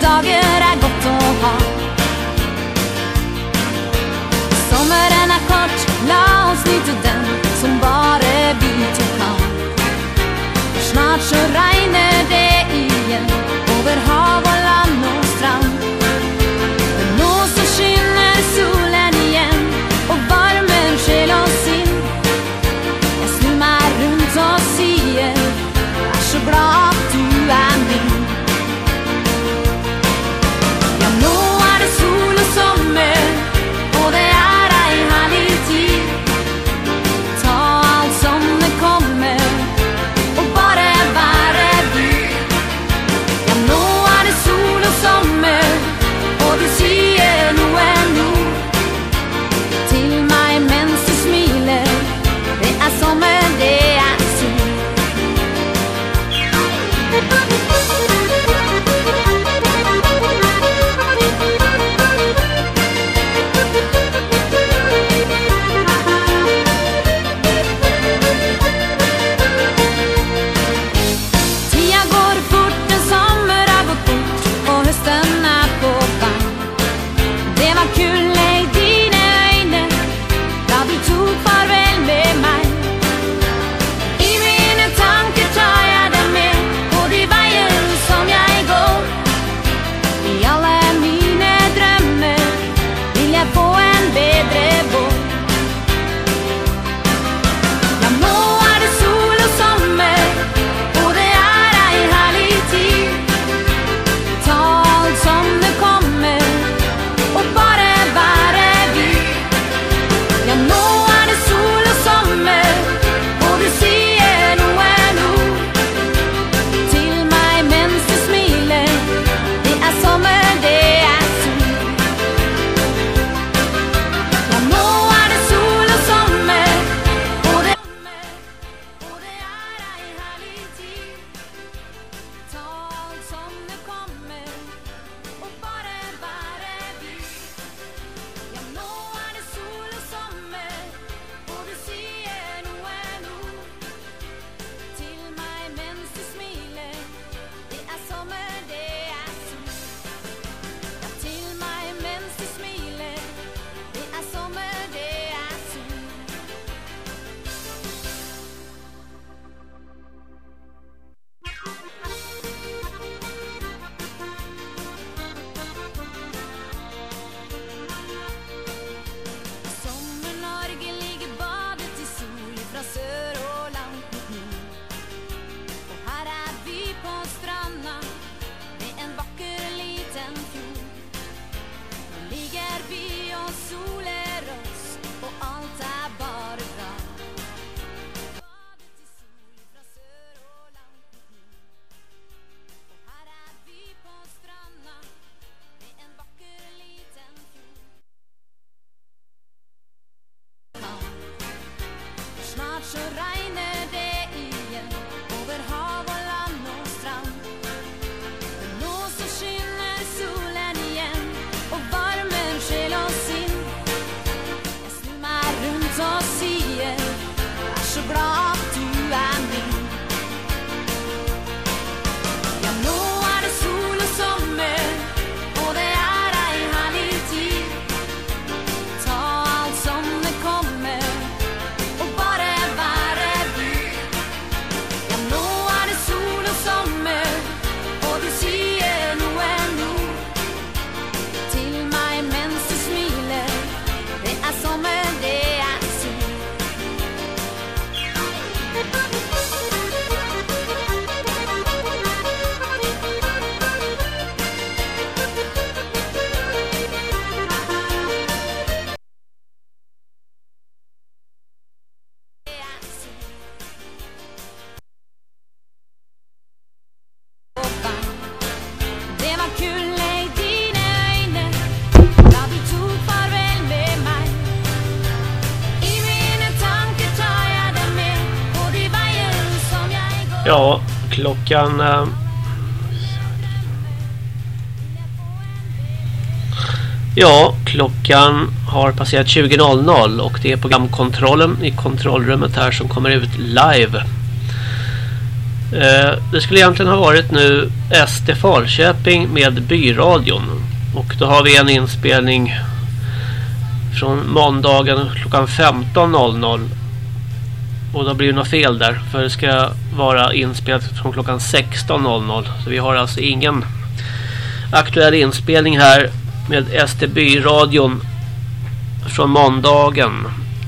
dog in Klockan... Eh, ja, klockan har passerat 20.00 och det är programkontrollen i kontrollrummet här som kommer ut live. Eh, det skulle egentligen ha varit nu SD Falköping med byradion. Och då har vi en inspelning från måndagen klockan 15.00 och då blir det något fel där. För det ska vara inspelat från klockan 16.00. Så vi har alltså ingen aktuell inspelning här med STB-radion från måndagen.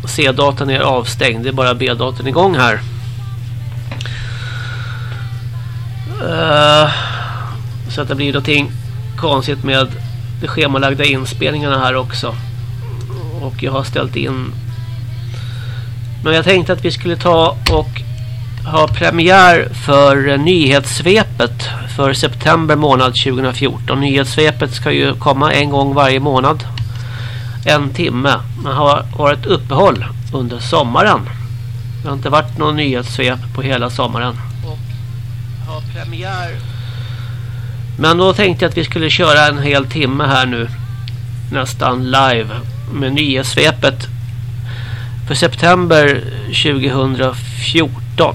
C-datan är avstängd. Det är bara B-datan igång här. Uh, så att det blir någonting konstigt med de schemalagda inspelningarna här också. Och jag har ställt in men jag tänkte att vi skulle ta och ha premiär för nyhetssvepet för september månad 2014. Nyhetssvepet ska ju komma en gång varje månad. En timme. Man har varit uppehåll under sommaren. Det har inte varit någon nyhetssvep på hela sommaren. Och ha premiär. Men då tänkte jag att vi skulle köra en hel timme här nu. Nästan live med nyhetssvepet för september 2014.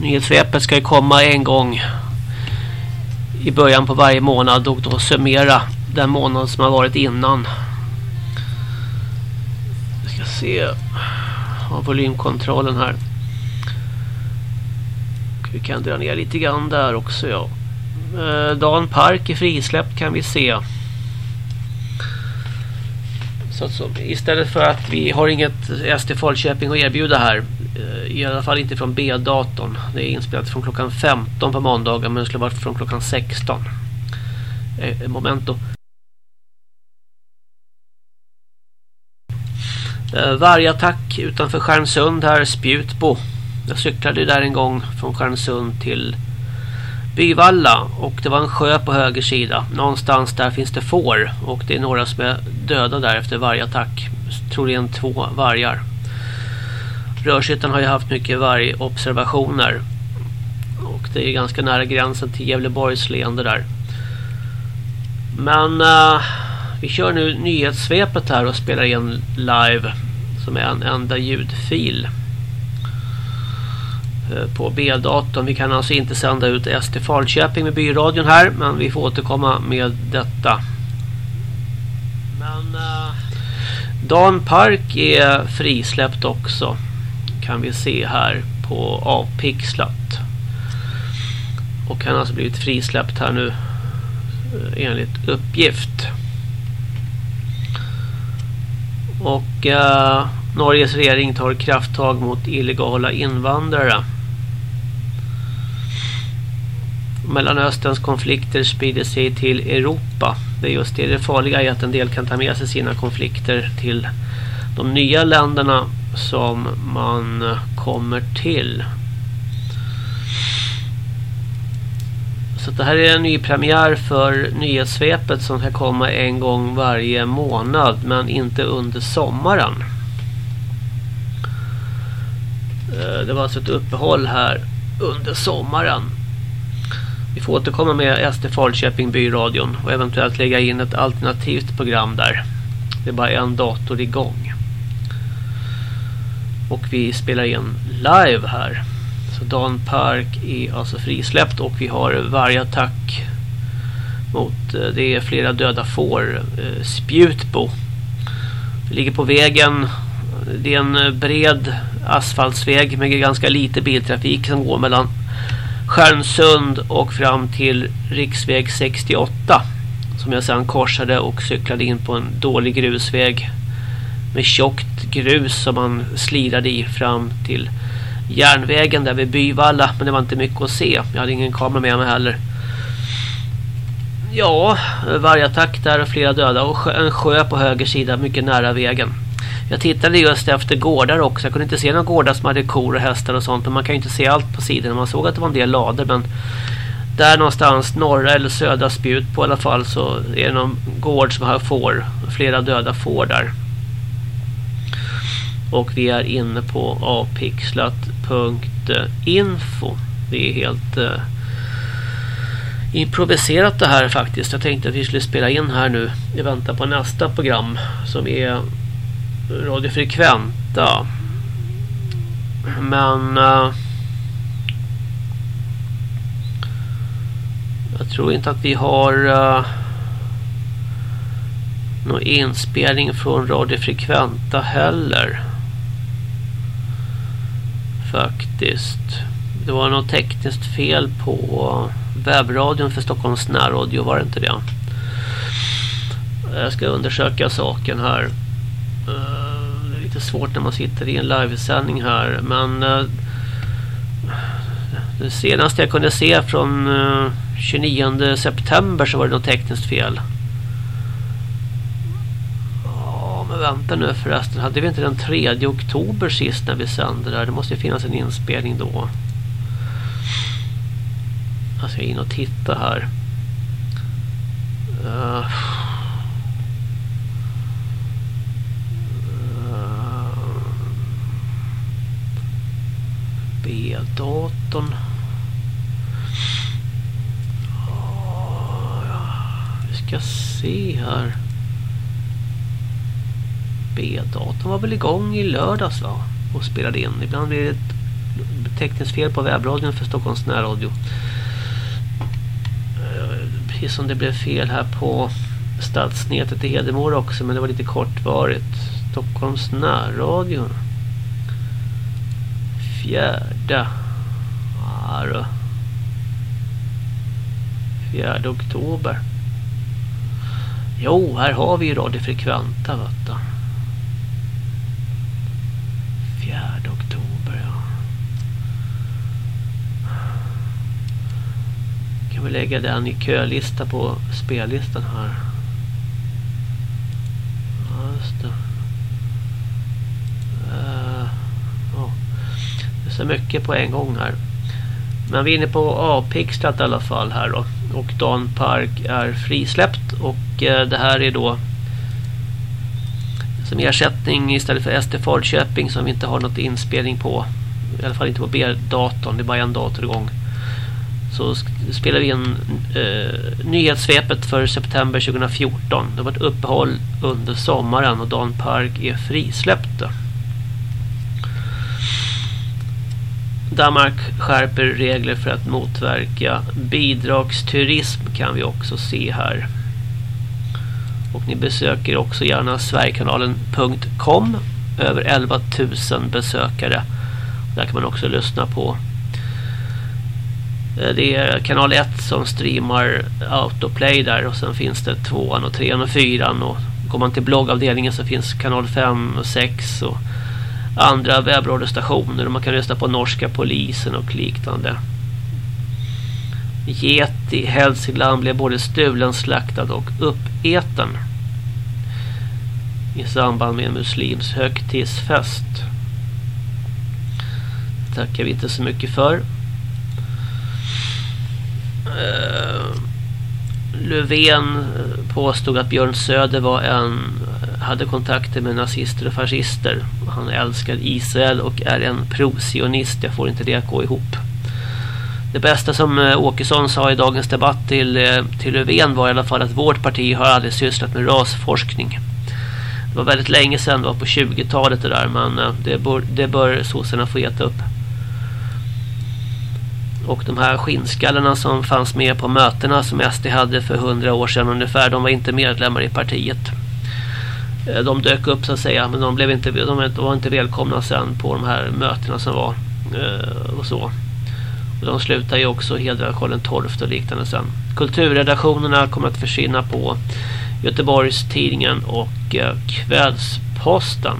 Nyhetssvepet ska ju komma en gång i början på varje månad och då summera den månad som har varit innan. Vi ska se Av volymkontrollen här. Vi kan dra ner lite grann där också ja. Eh, Dan Park är frisläppt kan vi se. Så, så, istället för att vi har inget SD Falköping att erbjuda här. Eh, I alla fall inte från B-datorn. Det är inspelat från klockan 15 på måndagen men det skulle varit från klockan 16. Eh, momento. Eh, vargattack utanför Stjärnsund här, Spjutbo. Jag cyklade där en gång från Stjärnsund till Byvalla och det var en sjö på höger sida. Någonstans där finns det får och det är några som är döda där efter vargattack. Troligen två vargar. Rörshyttan har ju haft mycket vargobservationer. Och det är ganska nära gränsen till Gävleborgs leende där. Men uh, vi kör nu nyhetssvepet här och spelar in live som är en enda ljudfil. Eh, på B-datorn. Vi kan alltså inte sända ut ST Falköping med byradion här men vi får återkomma med detta. Men uh, Dan Park är frisläppt också kan vi se här på avpixlat. Och han har alltså blivit frisläppt här nu eh, enligt uppgift. Och uh, Norges regering tar krafttag mot illegala invandrare. Mellanösterns konflikter sprider sig till Europa. Det är just det, det farliga är att en del kan ta med sig sina konflikter till de nya länderna som man kommer till. Så det här är en ny premiär för nyhetssvepet som ska komma en gång varje månad men inte under sommaren. Eh, det var alltså ett uppehåll här under sommaren vi får återkomma med SD Falköping byradion och eventuellt lägga in ett alternativt program där. Det är bara en dator igång. Och vi spelar in live här. Så Dan Park är alltså frisläppt och vi har vargattack mot eh, det är flera döda får eh, Spjutbo. Vi ligger på vägen. Det är en eh, bred asfaltsväg med ganska lite biltrafik som går mellan Stjärnsund och fram till riksväg 68 som jag sedan korsade och cyklade in på en dålig grusväg med tjockt grus som man slirade i fram till järnvägen där vid Byvalla men det var inte mycket att se. Jag hade ingen kamera med mig heller. Ja, vargattack där och flera döda och en sjö på höger sida mycket nära vägen. Jag tittade just efter gårdar också. Jag kunde inte se några gårdar som hade kor och hästar och sånt. Men man kan ju inte se allt på sidorna. Man såg att det var en del lader. Men där någonstans norra eller södra spjut på i alla fall så är det någon gård som har får. Flera döda får där. Och vi är inne på apixlat.info. Det är helt eh, improviserat det här faktiskt. Jag tänkte att vi skulle spela in här nu. Vi väntar på nästa program som är radiofrekventa. Men... Uh, jag tror inte att vi har... Uh, någon inspelning från radiofrekventa heller. Faktiskt. Det var något tekniskt fel på webbradion för Stockholms närradio, var det inte det? Jag ska undersöka saken här. Eh, Lite svårt när man sitter i en livesändning här, men eh, det senaste jag kunde se från eh, 29 september så var det något tekniskt fel. Ja, men vänta nu förresten. Hade vi inte den 3 oktober sist när vi sände där? Det måste ju finnas en inspelning då. Jag ska in och titta här. Uh. B-datorn. ska se här. B-datorn var väl igång i lördags va? Och spelade in. Ibland blir det ett tekniskt fel på webbradion för Stockholms närradio. Eh, precis som det blev fel här på stadsnätet i Hedemora också. Men det var lite kortvarigt. Stockholms närradio. Fjärde. Ja, Fjärde oktober. Jo, här har vi ju radiofrekventa vet du. 4 oktober, ja. Kan vi lägga den i kölista på spellistan här. Ja, just det. Uh, så mycket på en gång här. Men vi är inne på avpixlat i alla fall här då. Och Dan Park är frisläppt och eh, det här är då som ersättning istället för SD Falköping som vi inte har något inspelning på. I alla fall inte på B-datorn, det är bara en dator igång. Så spelar vi in eh, nyhetssvepet för september 2014. Det har varit uppehåll under sommaren och Dan Park är frisläppt. Danmark skärper regler för att motverka bidragsturism kan vi också se här. Och ni besöker också gärna sverigekanalen.com över 11 000 besökare. Där kan man också lyssna på eh, det är kanal 1 som streamar autoplay där och sen finns det 2 och 3 och 4 och går man till bloggavdelningen så finns kanal 5 och 6 och andra webbradiostationer och man kan lyssna på norska polisen och liknande. Get i Hälsingland blev både stulen, slaktad och uppäten i samband med en muslims högtidsfest. Det tackar vi inte så mycket för. Uh, Löfven eh, påstod att Björn Söder var en hade kontakter med nazister och fascister. Han älskar Israel och är en prosionist. Jag får inte det att gå ihop. Det bästa som eh, Åkesson sa i dagens debatt till, eh, till Löfven var i alla fall att vårt parti har aldrig sysslat med rasforskning. Det var väldigt länge sedan, det var på 20-talet det där, men eh, det bör, det bör sossarna få äta upp. Och de här skinnskallarna som fanns med på mötena som SD hade för hundra år sedan ungefär, de var inte medlemmar i partiet. Eh, de dök upp så att säga men de, blev inte, de var inte välkomna sen på de här mötena som var eh, och så. Och de slutar ju också hedra Karl XII och liknande sen. Kulturredaktionerna kommer att försvinna på Göteborgs tidningen och eh, Kvällsposten.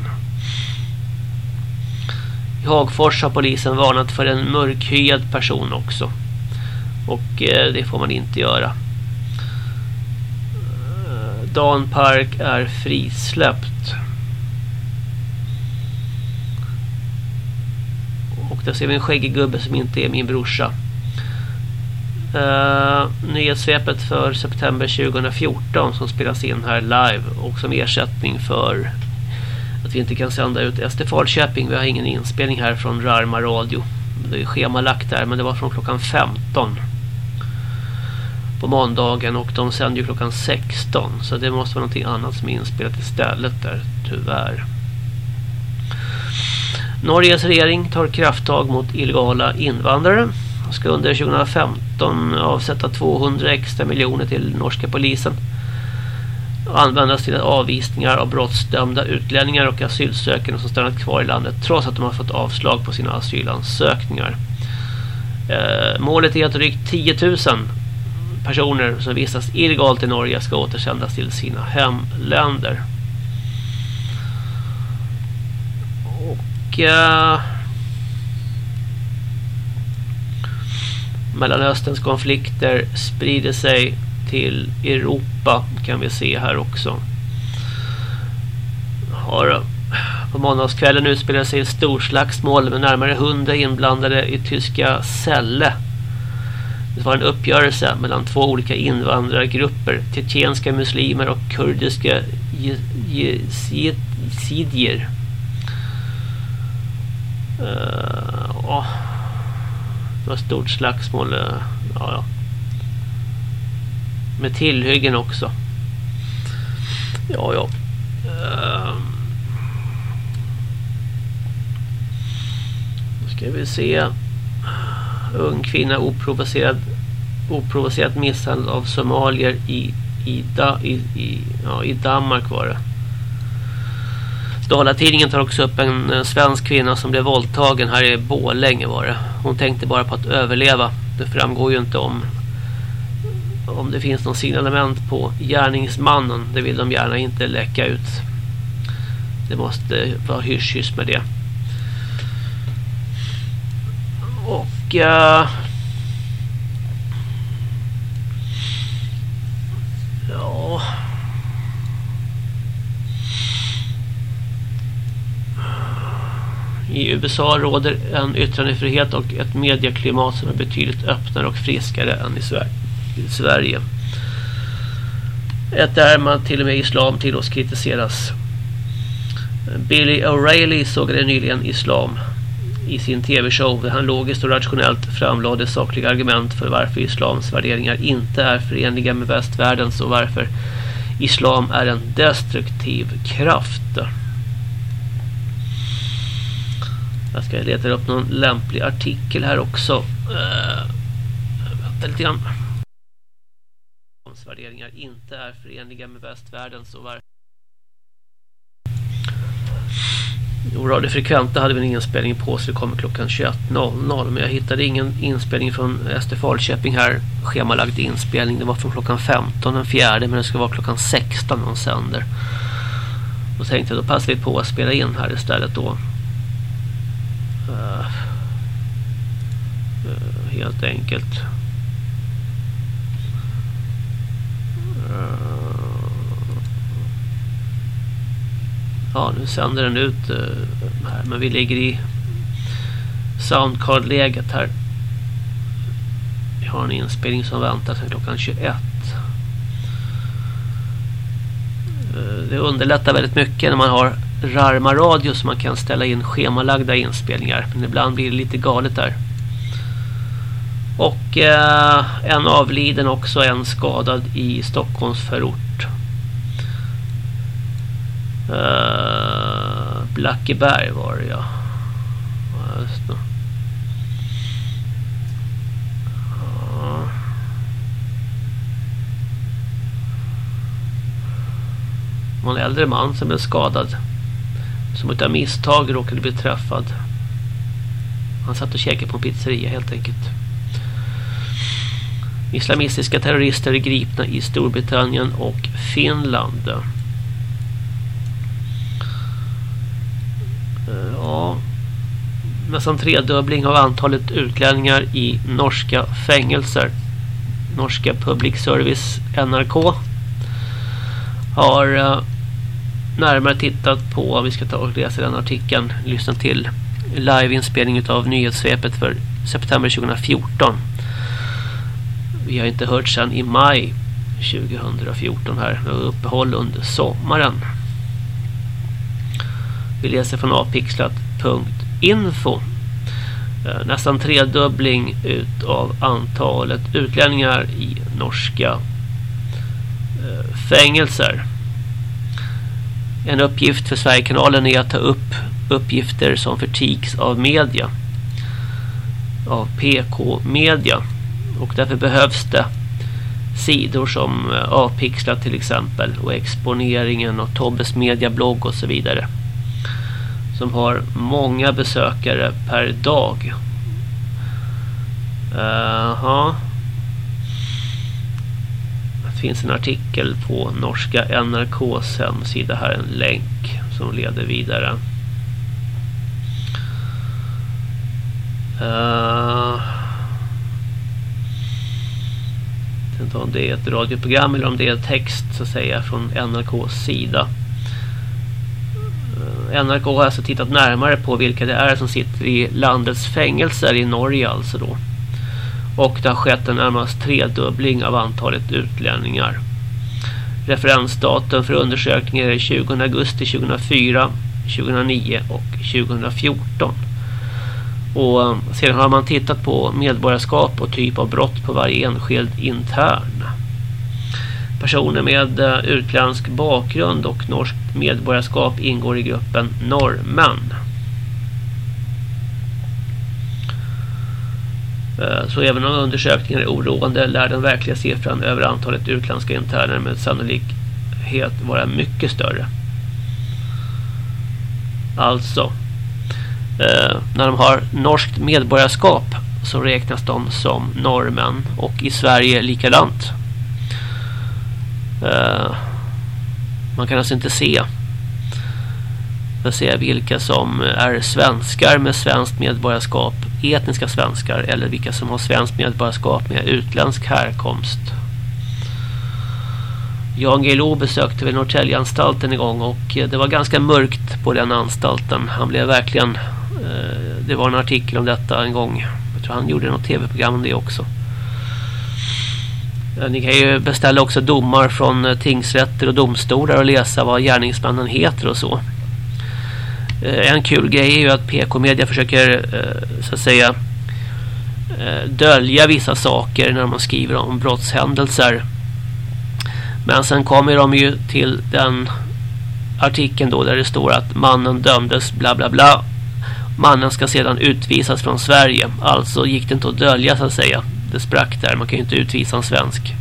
I Hagfors har polisen varnat för en mörkhyad person också. Och det får man inte göra. Dan Park är frisläppt. Och där ser vi en skäggig gubbe som inte är min brorsa. Uh, nyhetssvepet för september 2014 som spelas in här live och som ersättning för att vi inte kan sända ut SD Falköping. Vi har ingen inspelning här från Rarma Radio. Det är schemalagt där men det var från klockan 15 på måndagen och de sänder ju klockan 16 så det måste vara någonting annat som är inspelat istället där tyvärr. Norges regering tar krafttag mot illegala invandrare. Ska under 2015 avsätta 200 extra miljoner till norska polisen. Och användas till avvisningar av brottsdömda utlänningar och asylsökande som stannat kvar i landet trots att de har fått avslag på sina asylansökningar. Eh, målet är att drygt 10 000 personer som vistas illegalt i Norge ska återsändas till sina hemländer. Och eh, Mellanösterns konflikter sprider sig till Europa kan vi se här också. Har eh, på måndagskvällen utspelar sig ett storslagsmål med närmare 100 inblandade i tyska Celle. Det var en uppgörelse mellan två olika invandrargrupper, tjetjenska muslimer och kurdiska jezidier. Uh, eh, det var ett stort slagsmål. Uh, ja, ja. Med tillhyggen också. Ja, ja. Uh, ska vi se. Ung kvinna oprovocerad oprovocerat misshandel av somalier i, i, da, i, i, ja, i Danmark var det. Dalatidningen tar också upp en, en svensk kvinna som blev våldtagen här i Bålänge var det. Hon tänkte bara på att överleva. Det framgår ju inte om om det finns någon signalement på gärningsmannen. Det vill de gärna inte läcka ut. Det måste vara hysch-hysch med det. Och uh, ja I USA råder en yttrandefrihet och ett medieklimat som är betydligt öppnare och friskare än i Sverige. Ett där man till och med islam tillåts kritiseras. Billy O'Reilly såg det nyligen islam i sin tv-show där han logiskt och rationellt framlade sakliga argument för varför islams värderingar inte är förenliga med västvärldens och varför islam är en destruktiv kraft. Jag ska leta upp någon lämplig artikel här också. Uh, vänta lite grann. Islams värderingar inte är förenliga med västvärldens och varför Radio Frekventa hade vi en inspelning på så det kommer klockan 21.00 men jag hittade ingen inspelning från SD Falköping här. Schemalagd inspelning. Det var från klockan 15 den fjärde men det ska vara klockan 16 någon sänder. Då tänkte jag då passar vi på att spela in här istället då. Uh, uh, helt enkelt. Ja, nu sänder den ut uh, här, men vi ligger i soundcard-läget här. Vi har en inspelning som väntar sedan klockan 21. Uh, eh, det underlättar väldigt mycket när man har Rarma radio så man kan ställa in schemalagda inspelningar. Men ibland blir det lite galet där. Och uh, en avliden också, en skadad i Stockholms förort. Uh, Blackeberg var det ja. ja just det. Uh. en äldre man som blev skadad. Som utav misstag råkade bli träffad. Han satt och käkade på en pizzeria helt enkelt. Islamistiska terrorister är gripna i Storbritannien och Finland. Ja, nästan tredubbling av antalet utlänningar i norska fängelser. Norska Public Service NRK har eh, närmare tittat på, vi ska ta och läsa den artikeln, lyssna till liveinspelning av nyhetssvepet för september 2014. Vi har inte hört sedan i maj 2014 här, med uppehåll under sommaren. Vi läser från apixlat.info info eh, nästan tredubbling av antalet utlänningar i norska eh, fängelser. En uppgift för Sverigekanalen är att ta upp uppgifter som förtigs av media. Av PK-media. Och därför behövs det sidor som eh, Avpixlat till exempel och Exponeringen och Tobbes mediablogg och så vidare. Som har många besökare per dag. Jaha. Uh, det finns en artikel på norska NRKs hemsida här, en länk som leder vidare. Uh, inte om det är ett radioprogram eller om det är text så att säga från NRKs sida. NRK har alltså tittat närmare på vilka det är som sitter i landets fängelser i Norge alltså då. Och det har skett en närmast tredubbling av antalet utlänningar. Referensdatum för undersökningen är 20 augusti 2004, 2009 och 2014. Och eh, sedan har man tittat på medborgarskap och typ av brott på varje enskild intern. Personer med eh, utländsk bakgrund och norskt medborgarskap ingår i gruppen norrmän. Eh, så även om undersökningen är oroande lär den verkliga siffran över antalet utländska interner med sannolikhet vara mycket större. Alltså, eh, när de har norskt medborgarskap så räknas de som norrmän och i Sverige likadant. Eh, man kan alltså inte se för se vilka som är svenskar med svenskt medborgarskap, etniska svenskar eller vilka som har svenskt medborgarskap med utländsk härkomst. Jan Guillou besökte väl Norrtäljeanstalten en gång och eh, det var ganska mörkt på den anstalten. Han blev verkligen, eh, det var en artikel om detta en gång. Jag tror han gjorde något tv-program om det också. Ni kan ju beställa också domar från eh, tingsrätter och domstolar och läsa vad gärningsmannen heter och så. Eh, en kul grej är ju att PK-media försöker eh, så att säga dölja vissa saker när man skriver om brottshändelser. Men sen kommer de ju till den artikeln då där det står att mannen dömdes bla bla bla. Mannen ska sedan utvisas från Sverige. Alltså gick det inte att dölja så att säga. Det sprack där. Man kan ju inte utvisa en svensk.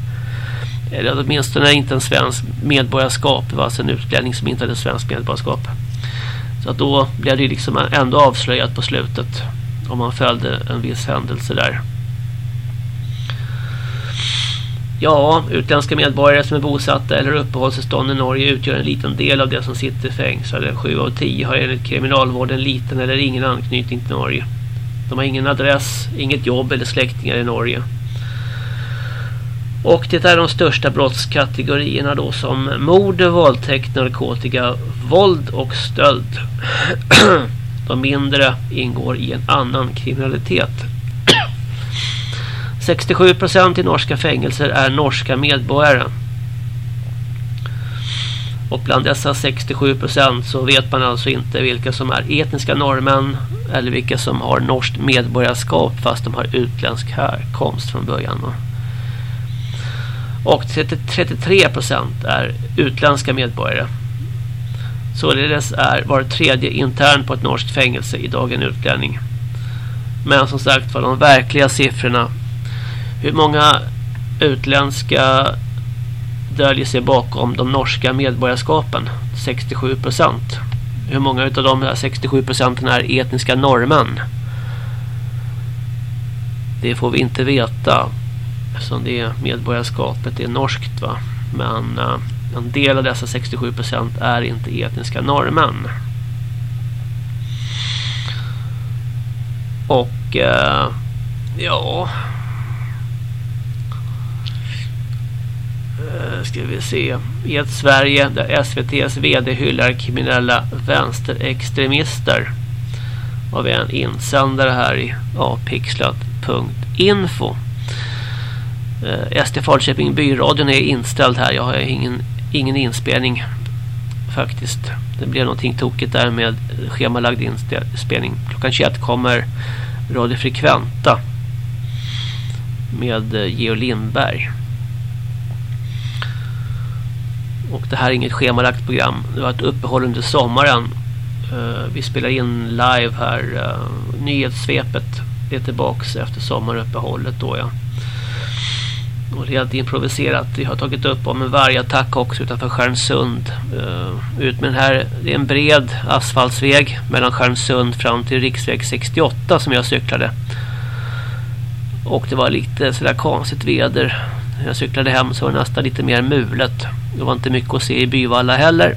Eller åtminstone inte en svensk medborgarskap. Det var alltså en utlänning som inte hade svensk medborgarskap. Så att då blev det liksom ändå avslöjat på slutet om man följde en viss händelse där. Ja, utländska medborgare som är bosatta eller uppehållstillstånd i Norge utgör en liten del av det som sitter fängslade. 7 av 10 har enligt kriminalvården liten eller ingen anknytning till Norge. De har ingen adress, inget jobb eller släktingar i Norge. Och det är de största brottskategorierna då som mord, våldtäkt, narkotika, våld och stöld. De mindre ingår i en annan kriminalitet. 67% i norska fängelser är norska medborgare. Och bland dessa 67% så vet man alltså inte vilka som är etniska norrmän eller vilka som har norskt medborgarskap fast de har utländsk härkomst från början. Och 33 procent är utländska medborgare. Således är var tredje intern på ett norskt fängelse idag en utlänning. Men som sagt var de verkliga siffrorna. Hur många utländska döljer sig bakom de norska medborgarskapen? 67 procent. Hur många av de här 67 procenten är etniska norrmän? Det får vi inte veta eftersom det medborgarskapet är norskt va. Men uh, en del av dessa 67 procent är inte etniska norrmän. Och uh, ja Eh, ska vi se i ett Sverige där SVTs vd hyllar kriminella vänsterextremister har vi en insändare här i apixlat.info Eh, SD Falköping byradion är inställd här. Jag har ingen, ingen inspelning faktiskt. Det blev någonting tokigt där med schemalagd inspelning. Klockan 21 kommer Radio Frekventa med eh, Geo Lindberg. Och det här är inget schemalagt program. Det var ett uppehåll under sommaren. Uh, vi spelar in live här. Uh, nyhetssvepet är tillbaks efter sommaruppehållet då ja. och helt improviserat. Vi har tagit upp om en vargattack också utanför Stjärnsund. Uh, ut med den här, det är en bred asfaltsväg mellan Stjärnsund fram till riksväg 68 som jag cyklade. Och det var lite sådär konstigt väder. När jag cyklade hem så var det nästan lite mer mulet. Det var inte mycket att se i Byvalla heller.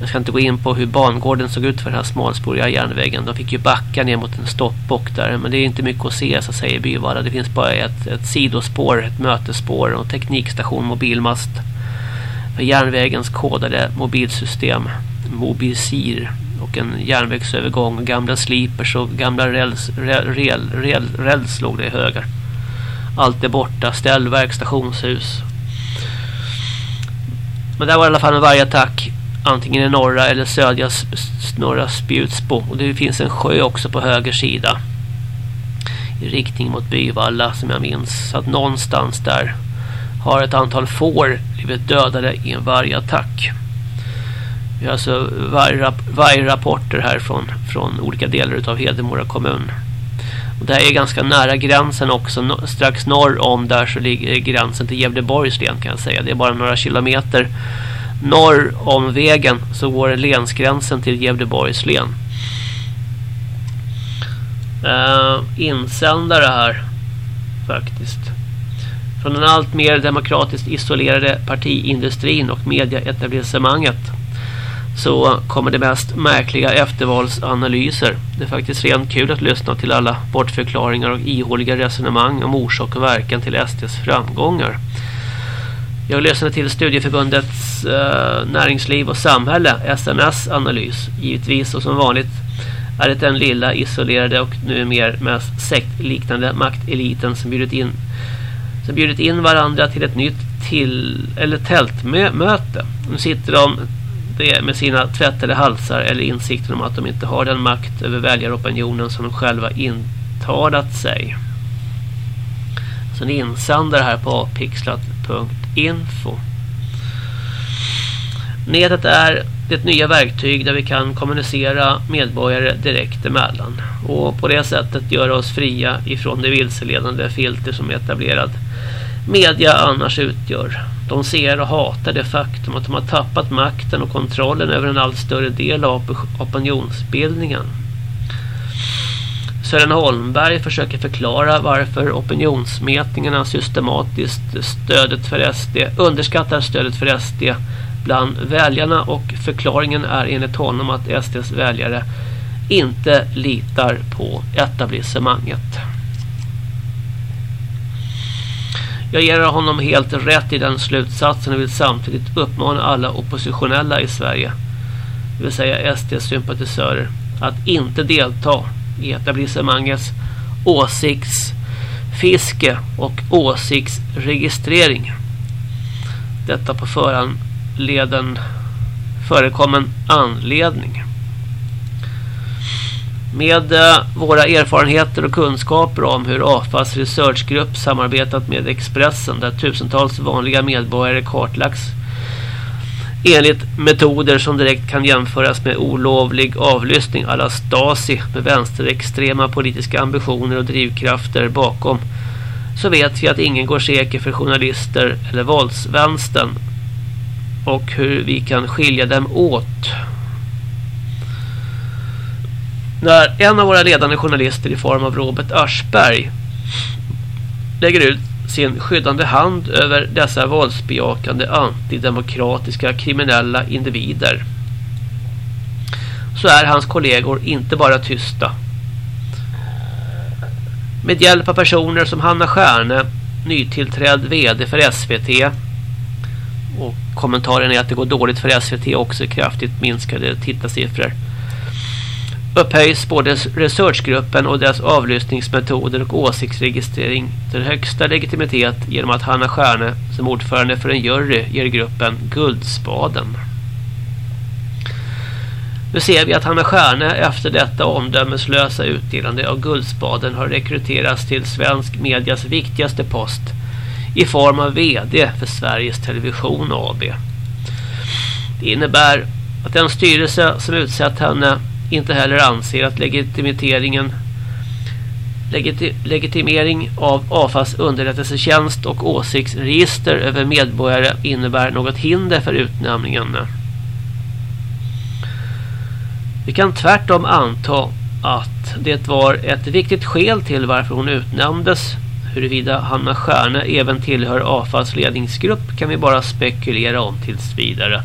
Jag ska inte gå in på hur bangården såg ut för den här smalspåriga järnvägen. De fick ju backa ner mot en stoppbock där. Men det är inte mycket att se så säger i Byvalla. Det finns bara ett, ett sidospår, ett mötesspår och teknikstation, mobilmast. För järnvägens kodade mobilsystem, Mobilsir och en järnvägsövergång, gamla slipers och gamla räls, räl, räl, räl, räls låg det i högar. Allt är borta, ställverk, stationshus. Men där var i alla fall en vargattack antingen i norra eller södra norra Spjutsbo och det finns en sjö också på höger sida i riktning mot Byvalla som jag minns så att någonstans där har ett antal får blivit dödade i en vargattack. Vi har alltså vargrapporter här från, från olika delar av Hedemora kommun. Och det här är ganska nära gränsen också. Strax norr om där så ligger gränsen till Gävleborgs län kan jag säga. Det är bara några kilometer norr om vägen så går länsgränsen till Gävleborgs län. Uh, eh, insändare här faktiskt. Från den allt mer demokratiskt isolerade partiindustrin och medieetablissemanget så kommer det mest märkliga eftervalsanalyser. Det är faktiskt rent kul att lyssna till alla bortförklaringar och ihåliga resonemang om orsak och verkan till SDs framgångar. Jag lyssnade till Studieförbundets eh, näringsliv och samhälle, SNS-analys, givetvis och som vanligt är det den lilla isolerade och nu mer mest sektliknande makteliten som bjudit in som bjudit in varandra till ett nytt till eller tältmöte. Nu sitter de det med sina tvättade halsar eller insikten om att de inte har den makt över väljaropinionen som de själva intalat sig. Så en insändare här på apixlat.info. Nätet är det nya verktyg där vi kan kommunicera medborgare direkt emellan och på det sättet göra oss fria ifrån det vilseledande filter som etablerad media annars utgör. De ser och hatar det faktum att de har tappat makten och kontrollen över en allt större del av opinionsbildningen. Sören Holmberg försöker förklara varför opinionsmätningarna systematiskt stödet för SD underskattar stödet för SD bland väljarna och förklaringen är enligt honom att SDs väljare inte litar på etablissemanget. Jag ger honom helt rätt i den slutsatsen och vill samtidigt uppmana alla oppositionella i Sverige, det vill säga SD-sympatisörer, att inte delta i etablissemangets åsiktsfiske och åsiktsregistrering. Detta på föranleden förekommen anledning. Med eh, våra erfarenheter och kunskaper om hur AFAs researchgrupp samarbetat med Expressen där tusentals vanliga medborgare kartlagts enligt metoder som direkt kan jämföras med olovlig avlyssning alla Stasi med vänsterextrema politiska ambitioner och drivkrafter bakom så vet vi att ingen går säker för journalister eller våldsvänstern och hur vi kan skilja dem åt. När en av våra ledande journalister i form av Robert Aschberg lägger ut sin skyddande hand över dessa våldsbejakande antidemokratiska kriminella individer så är hans kollegor inte bara tysta. Med hjälp av personer som Hanna Stjärne, nytillträdd vd för SVT och kommentaren är att det går dåligt för SVT också kraftigt minskade tittarsiffror upphöjs både researchgruppen och dess avlyssningsmetoder och åsiktsregistrering till högsta legitimitet genom att Hanna Stjärne som ordförande för en jury ger gruppen Guldspaden. Nu ser vi att Hanna Stjärne efter detta omdömeslösa utdelande av Guldspaden har rekryterats till svensk medias viktigaste post i form av vd för Sveriges Television AB. Det innebär att den styrelse som utsett henne inte heller anser att legitimiteringen legiti legitimering av AFAs underrättelsetjänst och åsiktsregister över medborgare innebär något hinder för utnämningen. Vi kan tvärtom anta att det var ett viktigt skäl till varför hon utnämndes. Huruvida Hanna Stjärne även tillhör AFAs ledningsgrupp kan vi bara spekulera om tills vidare.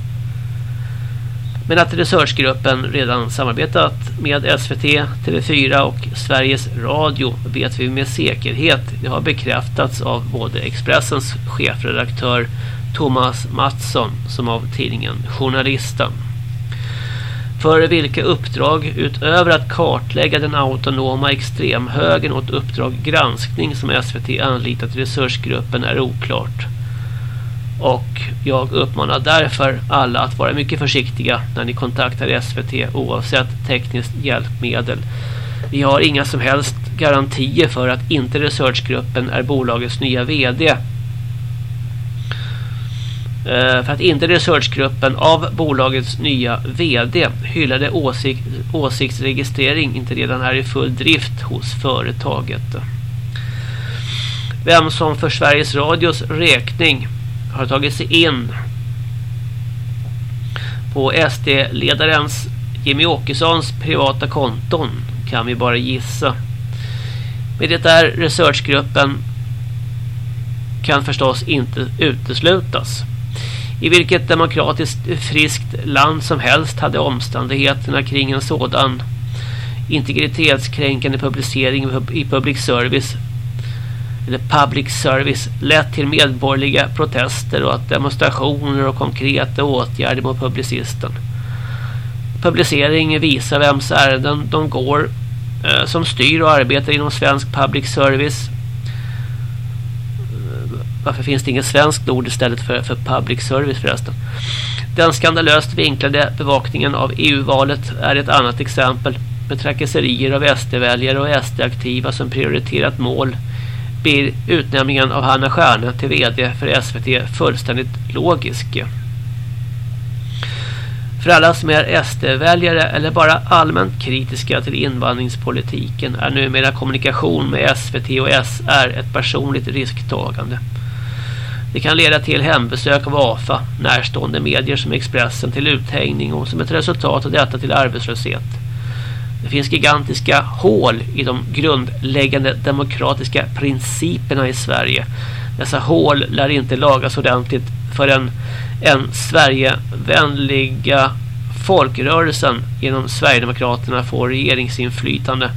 Men att researchgruppen redan samarbetat med SVT, TV4 och Sveriges Radio vet vi med säkerhet. Det har bekräftats av både Expressens chefredaktör Thomas Mattsson som av tidningen Journalisten. För vilka uppdrag utöver att kartlägga den autonoma extremhögen och ett uppdrag granskning som SVT anlitat resursgruppen är oklart. Och jag uppmanar därför alla att vara mycket försiktiga när ni kontaktar SVT oavsett tekniskt hjälpmedel. Vi har inga som helst garantier för att inte researchgruppen är bolagets nya vd. Eh, för att inte researchgruppen av bolagets nya vd hyllade åsik åsiktsregistrering inte redan är i full drift hos företaget. Vem som för Sveriges Radios räkning har tagit sig in på SD-ledarens Jimmy Åkessons privata konton kan vi bara gissa. Men det där researchgruppen kan förstås inte uteslutas. I vilket demokratiskt friskt land som helst hade omständigheterna kring en sådan integritetskränkande publicering i public service eller public service lett till medborgerliga protester och att demonstrationer och konkreta åtgärder mot publicisten. Publicering visar vems ärenden de går eh, som styr och arbetar inom svensk public service. Eh, varför finns det inget svenskt ord istället för, för public service förresten? Den skandalöst vinklade bevakningen av EU-valet är ett annat exempel med trakasserier av SD-väljare och SD-aktiva som prioriterat mål blir utnämningen av Hanna Stjärne till vd för SVT fullständigt logisk. För alla som är SD-väljare eller bara allmänt kritiska till invandringspolitiken är numera kommunikation med SVT och SR ett personligt risktagande. Det kan leda till hembesök av AFA, närstående medier som Expressen till uthängning och som ett resultat av detta till arbetslöshet. Det finns gigantiska hål i de grundläggande demokratiska principerna i Sverige. Dessa hål lär inte lagas ordentligt förrän en Sverigevänliga folkrörelsen genom Sverigedemokraterna får regeringsinflytande.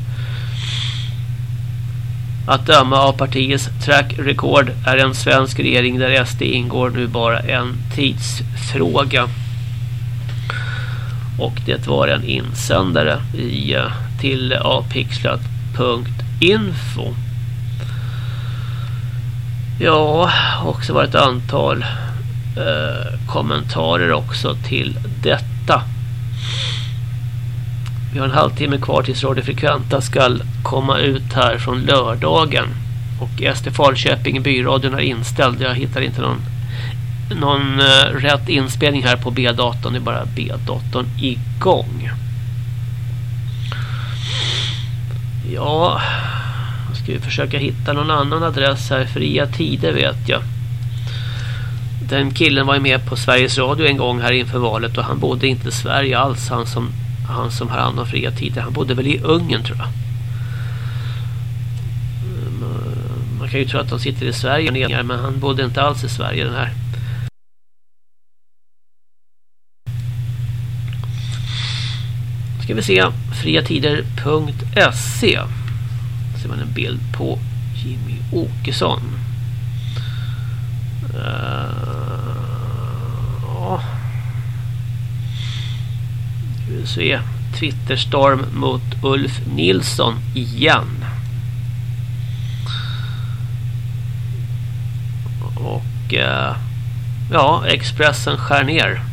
Att döma av partiets track record är en svensk regering där SD ingår nu bara en tidsfråga. Och det var en insändare i, eh, till apixlat.info. Ja, också var ett antal eh, kommentarer också till detta. Vi har en halvtimme kvar tills Radio Frekventa ska komma ut här från lördagen. Och SD Falköping byradion är inställd. Jag hittar inte någon någon uh, rätt inspelning här på B-datorn. Det är bara B-datorn igång. Ja, ska vi försöka hitta någon annan adress här. Fria tider vet jag. Den killen var ju med på Sveriges Radio en gång här inför valet och han bodde inte i Sverige alls. Han som, han som har hand om fria tider. Han bodde väl i Ungern tror jag. Eh, man kan ju tro att han sitter i Sverige men han bodde inte alls i Sverige den här ska vi se. Friatider.se ser man en bild på Jimmy Åkesson. Uh, ja. Ska vi se. Twitterstorm mot Ulf Nilsson igen. Och uh, ja Expressen skär ner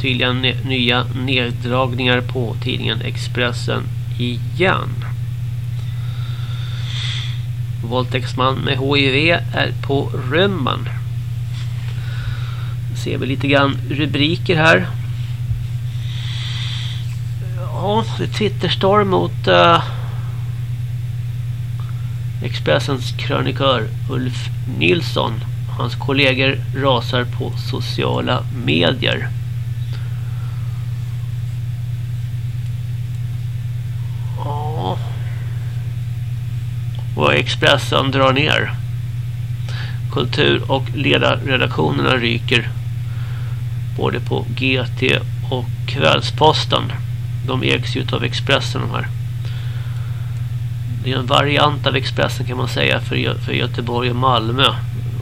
tydligen nya neddragningar på tidningen Expressen igen. Våldtäktsman med HIV är på rymmen. Ser vi lite grann rubriker här. Ja, det är Twitterstorm mot uh, Expressens krönikör Ulf Nilsson. Hans kollegor rasar på sociala medier. Ja. Och Expressen drar ner. Kultur- och ledarredaktionerna ryker både på GT och Kvällsposten. De ägs ju av Expressen de här. Det är en variant av Expressen kan man säga för, för Göteborg och Malmö.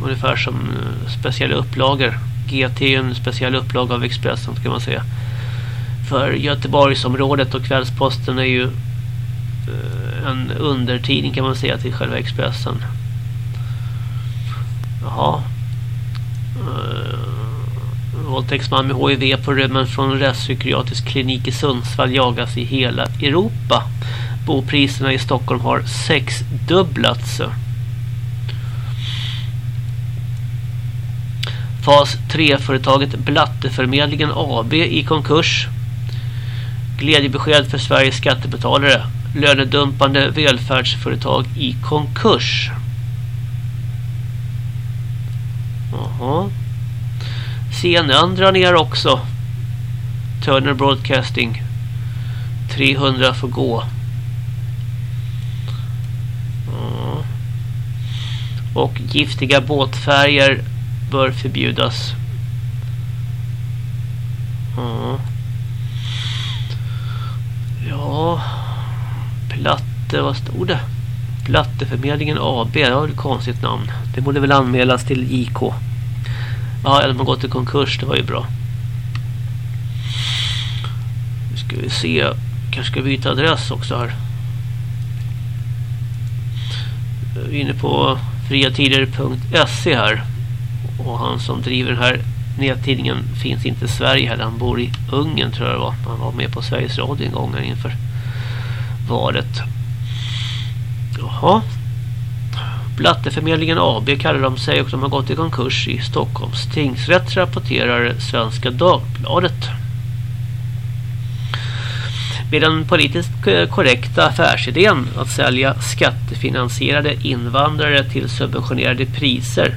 Ungefär som eh, speciella upplagor. GT är en speciell upplaga av Expressen kan man säga. För Göteborgsområdet och Kvällsposten är ju eh, en undertidning kan man säga till själva Expressen. Jaha. Uh, våldtäktsman med HIV på rymmen från rättspsykiatrisk klinik i Sundsvall jagas i hela Europa. Bopriserna i Stockholm har sexdubblats. Fas 3-företaget Blatteförmedlingen AB i konkurs. Glädjebesked för Sveriges skattebetalare. Lönedumpande välfärdsföretag i konkurs. Jaha. CNN drar ner också. Turner Broadcasting. 300 får gå. Ja. Och giftiga båtfärger bör förbjudas. Ja. Ja. Platte, vad stod det? Platteförmedlingen AB, det var ett konstigt namn. Det borde väl anmälas till IK. Ja, eller man gått i konkurs, det var ju bra. Nu ska vi se. Kanske ska byta adress också här. Vi är inne på friatider.se här. Och han som driver den här nättidningen finns inte i Sverige heller. Han bor i Ungern tror jag det var. Han var med på Sveriges Radio en gång här inför valet. Jaha. Blatteförmedlingen AB kallar de sig och de har gått i konkurs i Stockholms tingsrätt rapporterar Svenska Dagbladet. Med den politiskt korrekta affärsidén att sälja skattefinansierade invandrare till subventionerade priser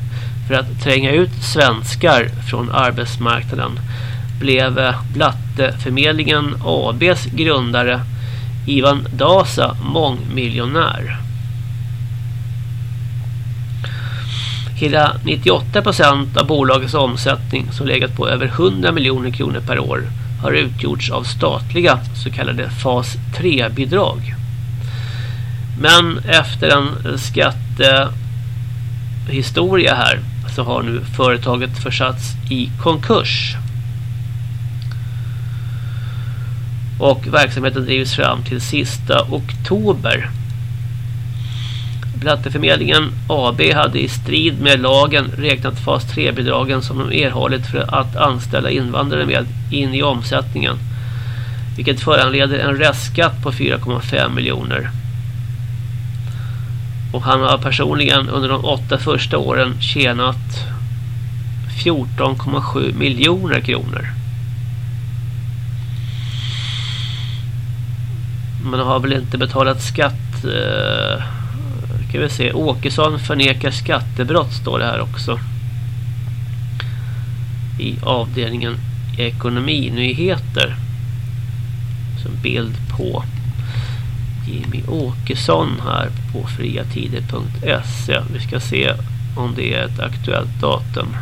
för att tränga ut svenskar från arbetsmarknaden blev Blatteförmedlingen ABs grundare Ivan Dasa mångmiljonär. Hela 98% av bolagets omsättning som legat på över 100 miljoner kronor per år har utgjorts av statliga så kallade fas 3-bidrag. Men efter en skattehistoria här så har nu företaget försatts i konkurs. Och verksamheten drivs fram till sista oktober. Blatteförmedlingen AB hade i strid med lagen räknat fas 3-bidragen som de erhållit för att anställa invandrare med in i omsättningen. Vilket föranleder en restskatt på 4,5 miljoner. Och han har personligen under de åtta första åren tjänat 14,7 miljoner kronor. Man har väl inte betalat skatt... Eh, kan vi se. Åkesson förnekar skattebrott står det här också. I avdelningen ekonominyheter. Som bild på Jimmy Åkesson här på friatider.se. Vi ska se om det är ett aktuellt datum.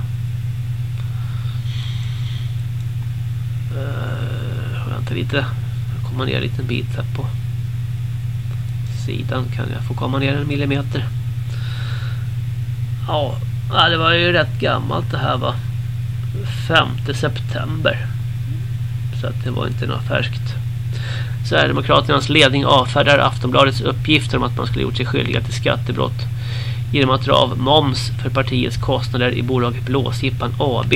Eh, uh, vänta lite. Jag kommer ner en liten bit här på sidan. Kan jag få komma ner en millimeter? Ja, det var ju rätt gammalt det här va. 5 september. Så att det var inte något färskt. Sverigedemokraternas ledning avfärdar Aftonbladets uppgifter om att man skulle gjort sig skyldiga till skattebrott genom att dra av moms för partiets kostnader i bolaget Blåsippan AB.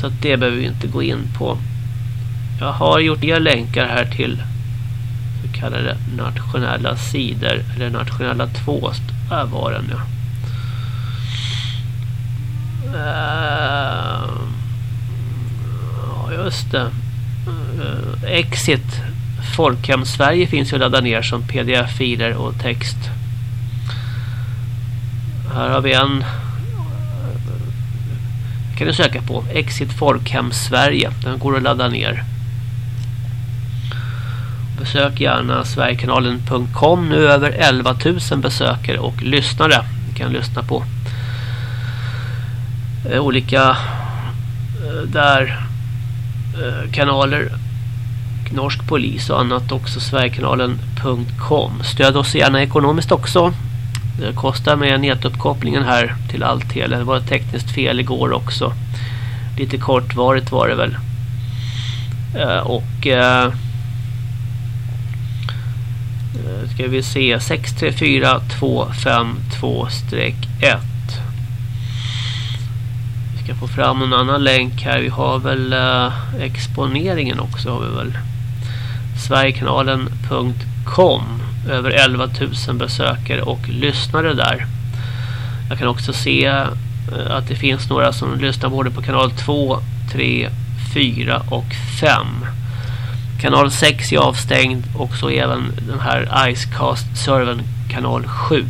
Så att det behöver vi inte gå in på. Jag har gjort nya länkar här till så kallade nationella sidor eller nationella två Där var den ja. Ehm, ja just det. Eh, Exit Folkhem Sverige finns ju att ladda ner som pdf-filer och text. Här har vi en eh, kan du söka på Exit Folkhem Sverige. Den går att ladda ner. Besök gärna sverigekanalen.com. Nu över 11 000 besökare och lyssnare. Ni kan lyssna på eh, olika eh, där eh, kanaler norsk polis och annat också sverigekanalen.com. Stöd oss gärna ekonomiskt också. Det kostar med nätuppkopplingen här till allt tele. Det var ett tekniskt fel igår också. Lite kortvarigt var det väl. Och Eh, Eh, ska vi se. 634252-1 vi ska få fram en annan länk här. Vi har väl uh, exponeringen också har vi väl. sverigekanalen.com över 11 000 besökare och lyssnare där. Jag kan också se uh, att det finns några som lyssnar både på kanal 2, 3, 4 och 5 Kanal 6 är avstängd och så även den här Icecast-servern kanal 7.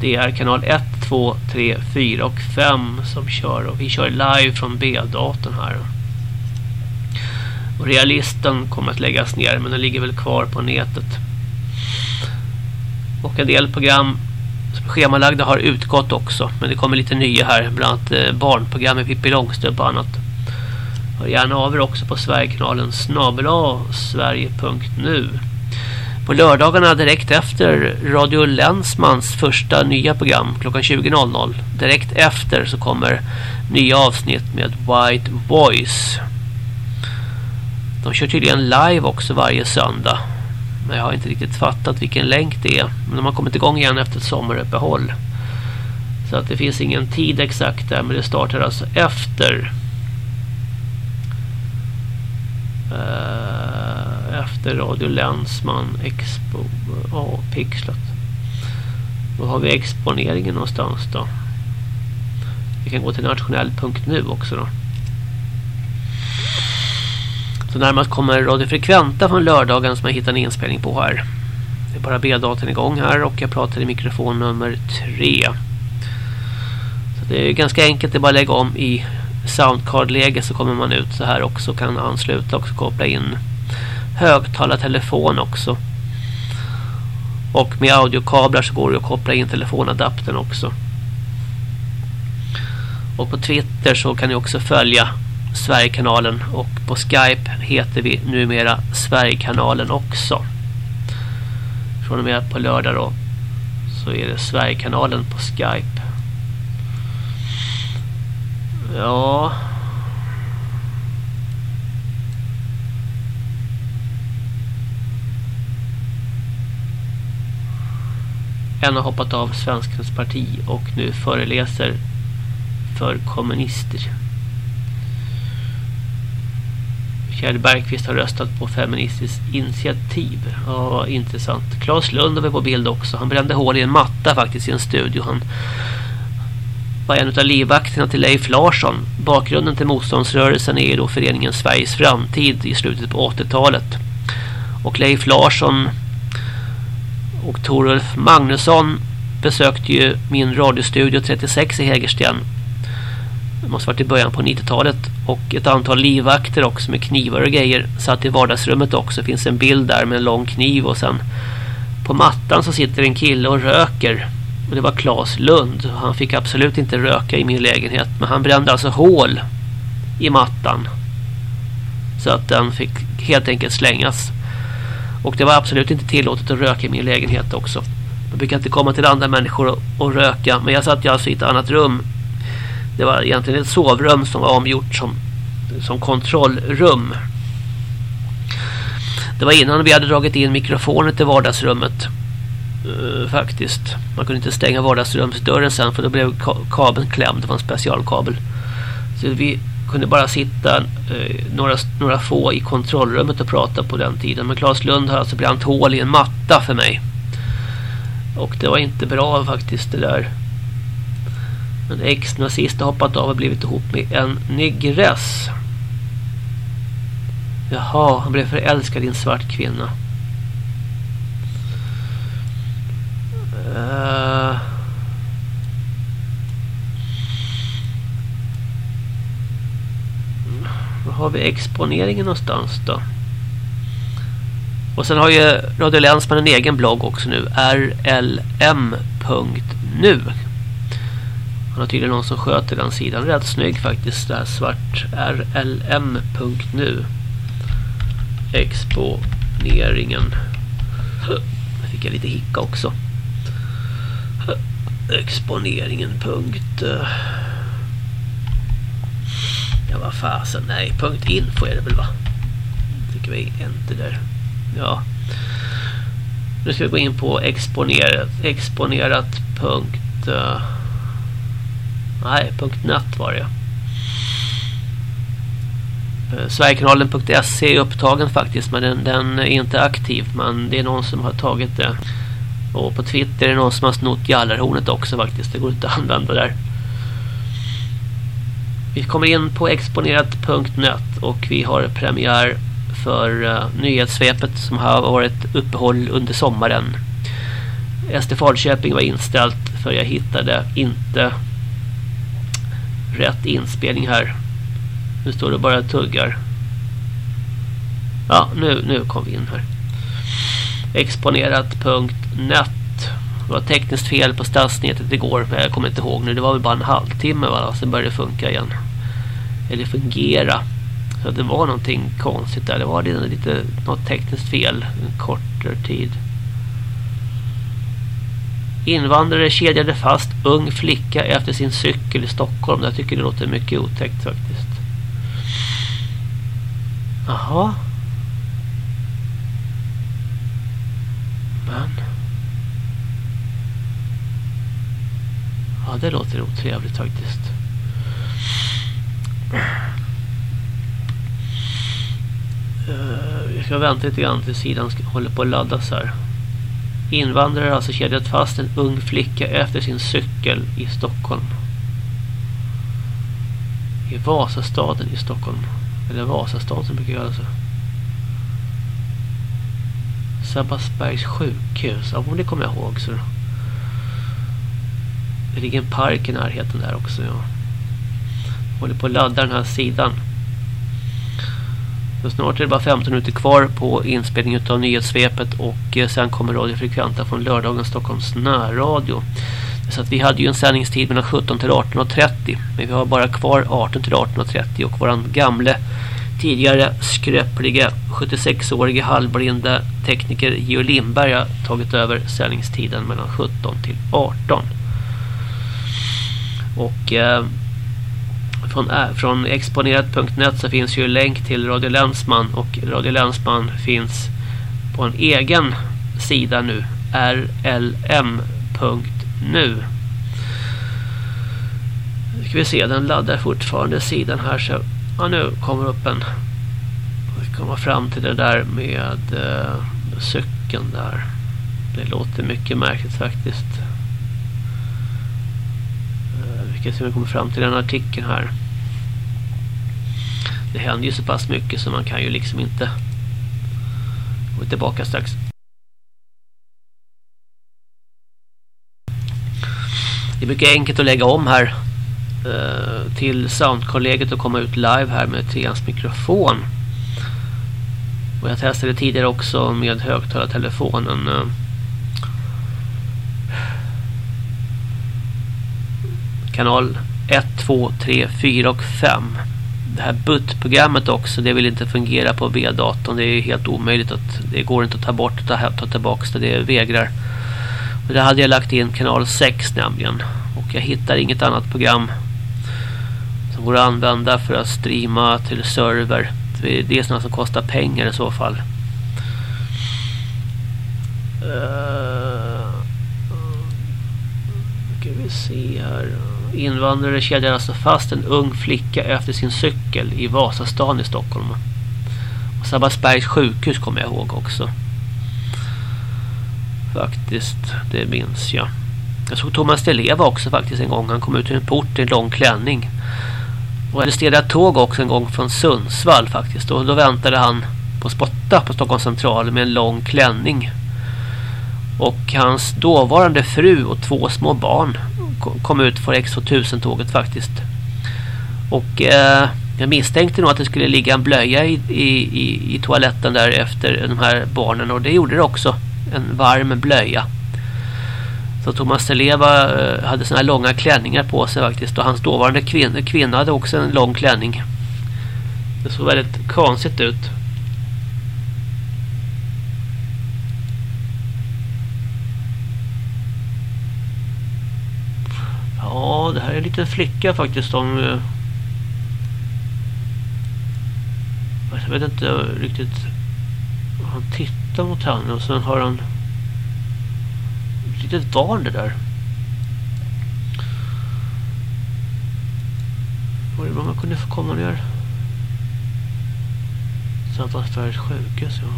Det är kanal 1, 2, 3, 4 och 5 som kör och vi kör live från B-datorn här. Och realisten kommer att läggas ner men den ligger väl kvar på nätet. Och en del program som schemalagda har utgått också men det kommer lite nya här bland annat eh, barnprogram med Pippi Långstrump och annat. Hör gärna av er också på Sverigekanalen snabela sverige.nu. På lördagarna direkt efter Radio Länsmans första nya program klockan 20.00. Direkt efter så kommer nya avsnitt med White Voice. De kör tydligen live också varje söndag. Men jag har inte riktigt fattat vilken länk det är. Men de har kommit igång igen efter ett sommaruppehåll. Så att det finns ingen tid exakt där. Men det startar alltså efter Eh, Eh, efter Radio Länsman Expo ja, Pixlat. Då har vi exponeringen någonstans då. Vi kan gå till nationell.nu också då. Så närmast kommer Radio Frekventa från lördagen som jag hittar en inspelning på här. Det är bara B-datorn igång här och jag pratar i mikrofon nummer tre. Så det är ganska enkelt, det är bara att lägga om i soundcard-läge så kommer man ut så här också kan ansluta och koppla in högtalartelefon också. Och med audiokablar så går det att koppla in telefonadaptern också. Och på Twitter så kan ni också följa Sverigekanalen och på Skype heter vi numera Sverigekanalen också. Från och med på lördag då så är det Sverigekanalen på Skype. Ja. En har hoppat av Svenskans parti och nu föreläser för kommunister. Kjell Bergqvist har röstat på Feministiskt initiativ. Ja, intressant. Claes Lund har vi på bild också. Han brände hål i en matta faktiskt i en studio. Han var en av livvakterna till Leif Larsson. Bakgrunden till motståndsrörelsen är då föreningen Sveriges framtid i slutet på 80-talet. Och Leif Larsson och Torulf Magnusson besökte ju min radiostudio 36 i Hägersten. Det måste varit i början på 90-talet. Och ett antal livvakter också med knivar och grejer satt i vardagsrummet också. Det finns en bild där med en lång kniv och sen på mattan så sitter en kille och röker och det var Claes Lund. Han fick absolut inte röka i min lägenhet. Men han brände alltså hål i mattan. Så att den fick helt enkelt slängas. Och det var absolut inte tillåtet att röka i min lägenhet också. Man brukar inte komma till andra människor och, och röka. Men jag satt alltså i ett annat rum. Det var egentligen ett sovrum som var omgjort som, som kontrollrum. Det var innan vi hade dragit in mikrofonen till vardagsrummet. Eh, faktiskt. Man kunde inte stänga vardagsrumsdörren sen för då blev kabeln klämd. Det var en specialkabel. Så vi kunde bara sitta eh, några, några få i kontrollrummet och prata på den tiden. Men Claes Lund har alltså bränt hål i en matta för mig. Och det var inte bra faktiskt det där. En ex-nazist har hoppat av och blivit ihop med en negress. Jaha, han blev förälskad i en svart kvinna. Eh, uh... Var har vi exponeringen någonstans då? Och sen har ju Radio Länsman en egen blogg också nu. rlm.nu Han har tydligen någon som sköter den sidan. Rätt snygg faktiskt. det här svart. rlm.nu Exponeringen. Nu fick jag lite hicka också. Exponeringen. Punkt. Eh. Ja, vad fasen. Nej, punkt info är det väl va? Tycker vi inte där. Ja. Nu ska vi gå in på exponerat. Exponerat punkt... Eh. Nej, punkt natt var det. Eh, Sverigekanalen.se är upptagen faktiskt men den, den, är inte aktiv. Men det är någon som har tagit det. Och på Twitter är det någon som har snott gallerhornet också faktiskt. Det går inte att använda där. Vi kommer in på exponerat.net och vi har premiär för uh, nyhetssvepet som har varit uppehåll under sommaren. SD Falköping var inställt för jag hittade inte rätt inspelning här. Nu står det bara tuggar. Ja, nu, nu kom vi in här. Exponerat.net det var tekniskt fel på stadsnätet igår, men jag kommer inte ihåg nu. Det var väl bara en halvtimme va? Sen började det funka igen. Eller fungera. Så det var någonting konstigt där. Det var lite något tekniskt fel en kortare tid. Invandrare kedjade fast ung flicka efter sin cykel i Stockholm. Jag tycker det låter mycket otäckt faktiskt. Jaha. Men. Ja, det låter otrevligt faktiskt. Uh, ska vänta lite grann till sidan håller på att laddas här. Invandrare har alltså kedjat fast en ung flicka efter sin cykel i Stockholm. I Vasastaden i Stockholm. Eller Vasastaden brukar göra så. Sabbatsbergs sjukhus. Ja, det kommer jag ihåg. Så. Det ligger en park i närheten där också. Ja. Håller på att ladda den här sidan. Så snart är det bara 15 minuter kvar på inspelningen av nyhetssvepet och eh, sen kommer radiofrekventa från lördagen Stockholms närradio. Så att vi hade ju en sändningstid mellan 17 till 18.30 men vi har bara kvar 18 till 18.30 och våran gamle tidigare skröpliga 76-årige halvblinda tekniker Geo Lindberg har tagit över sändningstiden mellan 17 till 18. Och eh, från, eh, från exponerat.net så finns ju länk till Radio Länsman. Och Radio Länsman finns på en egen sida nu. Rlm.nu Nu. Ska vi se, den laddar fortfarande sidan här. Så ja, nu kommer upp en vi kommer fram till det där med eh, cykeln där. Det låter mycket märkligt faktiskt ska se om vi kommer fram till den artikeln här det händer ju så pass mycket så man kan ju liksom inte gå tillbaka strax. Det är mycket enkelt att lägga om här eh, till soundkollegiet och komma ut live här med Trians mikrofon. Och jag testade tidigare också med högtalartelefonen. telefonen Kanal 1, 2, 3, 4 och 5 det här BUT-programmet också, det vill inte fungera på V-datorn. Det är helt omöjligt att det går inte att ta bort och ta, ta tillbaka det. Det vägrar. Och där hade jag lagt in kanal 6 nämligen. Och jag hittar inget annat program som går att använda för att streama till server. Det är sådana som kostar pengar i så fall. Uh, ska vi se här. Invandrare kedjade alltså fast en ung flicka efter sin cykel i Vasastan i Stockholm. Och Sabbatsbergs sjukhus kommer jag ihåg också. Faktiskt, det minns jag. Jag såg Thomas Deleva också faktiskt en gång. Han kom ut ur en port i en lång klänning. Och jag städade tåg också en gång från Sundsvall faktiskt. Och då väntade han på spotta på Stockholms central med en lång klänning. Och hans dåvarande fru och två små barn kom ut för X2000-tåget faktiskt. Och eh, jag misstänkte nog att det skulle ligga en blöja i, i, i toaletten där efter de här barnen. Och det gjorde det också. En varm blöja. Så Thomas Seleva eh, hade såna här långa klänningar på sig faktiskt. Och hans dåvarande kvinna, kvinna hade också en lång klänning. Det såg väldigt konstigt ut. Ja, det här är en liten flicka faktiskt som... Eh, jag vet inte riktigt... Han tittar mot henne och sen har han... Ett litet barn det där. Var det man kunde få komma ner? Sabbatsbergs sjukhus, ja.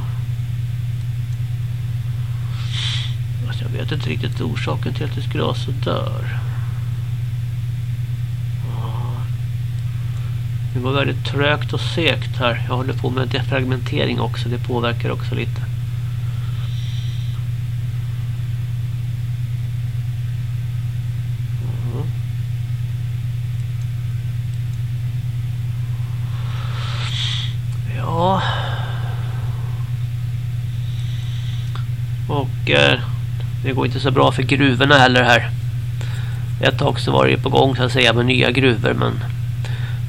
Alltså jag vet inte riktigt orsaken till att det skulle vara så där. Det var väldigt trögt och segt här. Jag håller på med defragmentering också. Det påverkar också lite. Ja. Och eh, det går inte så bra för gruvorna heller här. Ett tag så var det på gång så att säga med nya gruvor men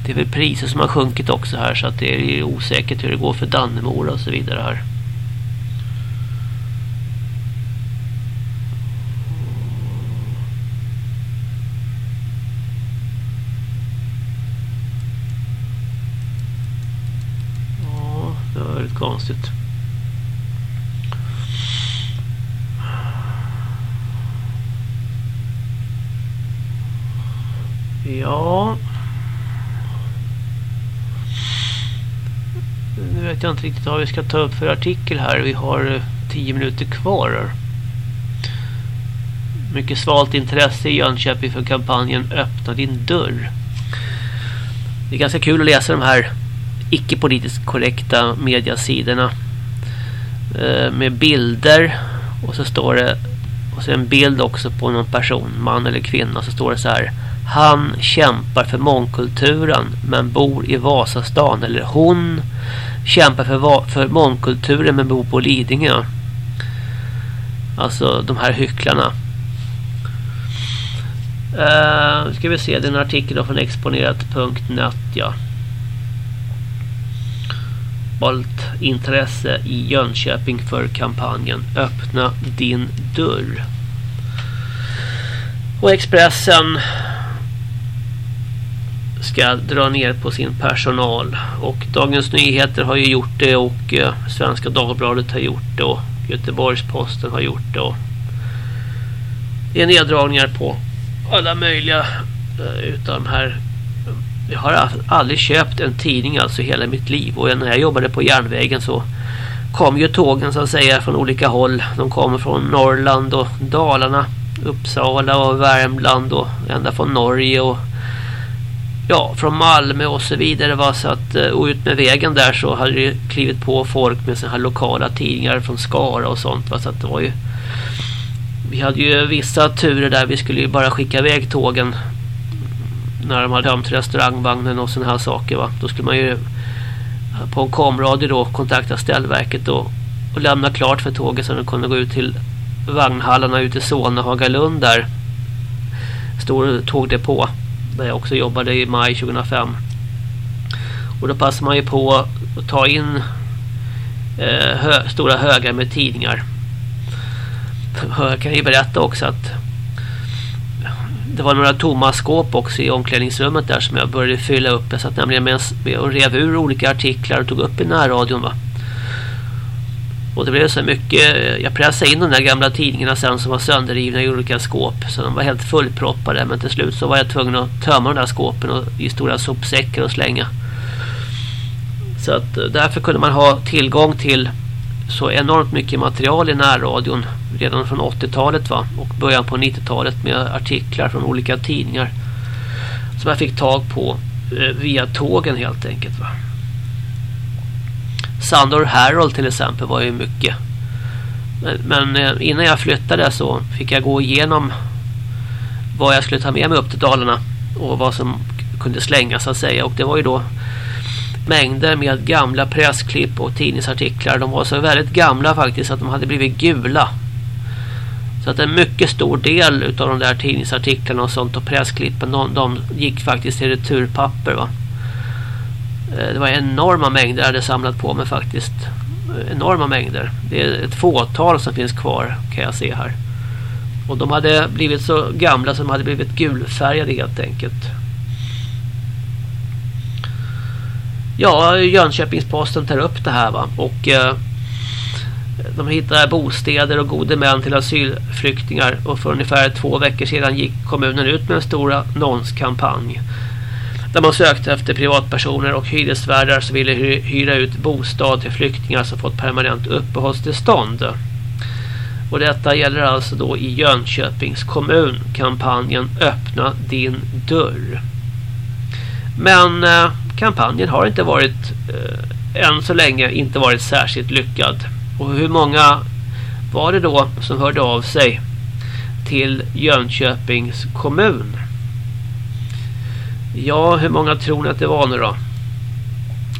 det är väl priser som har sjunkit också här så att det är osäkert hur det går för Dannemora och så vidare här. Ja, det var väldigt konstigt. Ja... Nu vet jag inte riktigt vad vi ska ta upp för artikel här. Vi har eh, tio minuter kvar. Mycket svalt intresse i Jönköping för kampanjen Öppna din dörr. Det är ganska kul att läsa de här icke-politiskt korrekta mediasidorna. Eh, med bilder. Och så står det och så en bild också på någon person, man eller kvinna. Så står det så här. Han kämpar för mångkulturen men bor i Vasastan. Eller hon kämpar för, för mångkulturen men bor på Lidingö. Alltså de här hycklarna. Uh, ska vi se, det är en artikel från exponerat.net ja. Valt intresse i Jönköping för kampanjen Öppna din dörr. Och Expressen ska dra ner på sin personal. Och Dagens Nyheter har ju gjort det och eh, Svenska Dagbladet har gjort det och Göteborgsposten har gjort det. Och det är neddragningar på alla möjliga eh, utav de här. Jag har aldrig köpt en tidning alltså hela mitt liv och när jag jobbade på järnvägen så kom ju tågen så att säga från olika håll. De kommer från Norrland och Dalarna, Uppsala och Värmland och ända från Norge och ja, från Malmö och så vidare var så att eh, och ut med vägen där så hade det klivit på folk med såna här lokala tidningar från Skara och sånt va? så att det var ju vi hade ju vissa turer där vi skulle ju bara skicka iväg tågen när de hade tömt restaurangvagnen och såna här saker va. Då skulle man ju på en komradio då kontakta ställverket och, och lämna klart för tåget så att de kunde gå ut till vagnhallarna ute i Solna Hagalund där. Stor tågdepå där jag också jobbade i maj 2005. Och då passar man ju på att ta in eh, hö stora högar med tidningar. Jag kan ju berätta också att det var några tomma skåp också i omklädningsrummet där som jag började fylla upp. Jag satt nämligen med, och rev ur olika artiklar och tog upp i närradion va. Och det blev så mycket, jag pressade in de där gamla tidningarna sen som var sönderrivna i olika skåp. Så de var helt fullproppade. Men till slut så var jag tvungen att tömma de där skåpen och, i stora sopsäckar och slänga. Så att eh, därför kunde man ha tillgång till så enormt mycket material i närradion redan från 80-talet va och början på 90-talet med artiklar från olika tidningar som jag fick tag på eh, via tågen helt enkelt va. Sandor Herald till exempel var ju mycket. Men, men eh, innan jag flyttade så fick jag gå igenom vad jag skulle ta med mig upp till Dalarna och vad som kunde slängas så att säga och det var ju då mängder med gamla pressklipp och tidningsartiklar. De var så väldigt gamla faktiskt att de hade blivit gula. Så att en mycket stor del av de där tidningsartiklarna och sånt och pressklippen de, de gick faktiskt till returpapper va. Eh, det var enorma mängder jag hade samlat på mig faktiskt. Eh, enorma mängder. Det är ett fåtal som finns kvar kan jag se här. Och de hade blivit så gamla som de hade blivit gulfärgade helt enkelt. Ja, Jönköpingsposten tar upp det här va. Och eh, de hittar bostäder och gode män till asylflyktingar. Och för ungefär två veckor sedan gick kommunen ut med en stor annonskampanj. Där man sökte efter privatpersoner och hyresvärdar som ville hyra ut bostad till flyktingar som fått permanent uppehållstillstånd. Och detta gäller alltså då i Jönköpings kommun. Kampanjen Öppna din dörr. Men eh, kampanjen har inte varit eh, än så länge inte varit särskilt lyckad. Och hur många var det då som hörde av sig till Jönköpings kommun? Ja, hur många tror ni att det var nu då?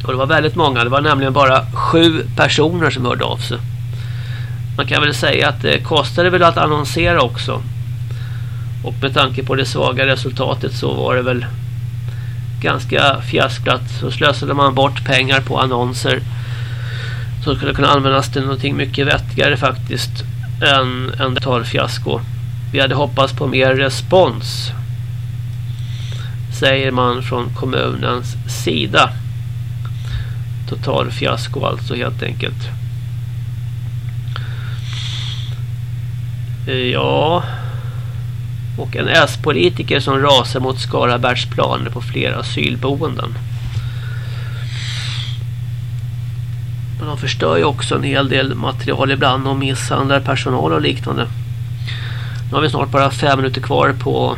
Och det var väldigt många. Det var nämligen bara sju personer som hörde av sig. Man kan väl säga att det kostade väl att annonsera också. Och med tanke på det svaga resultatet så var det väl ganska fiasklat. Så slösade man bort pengar på annonser som skulle kunna användas till någonting mycket vettigare faktiskt än en totalfiasko. Vi hade hoppats på mer respons säger man från kommunens sida. Total fiasko alltså helt enkelt. Eh, ja. Och en S-politiker som rasar mot Skarabergs planer på flera asylboenden. Men de förstör ju också en hel del material ibland och misshandlar personal och liknande. Nu har vi snart bara fem minuter kvar på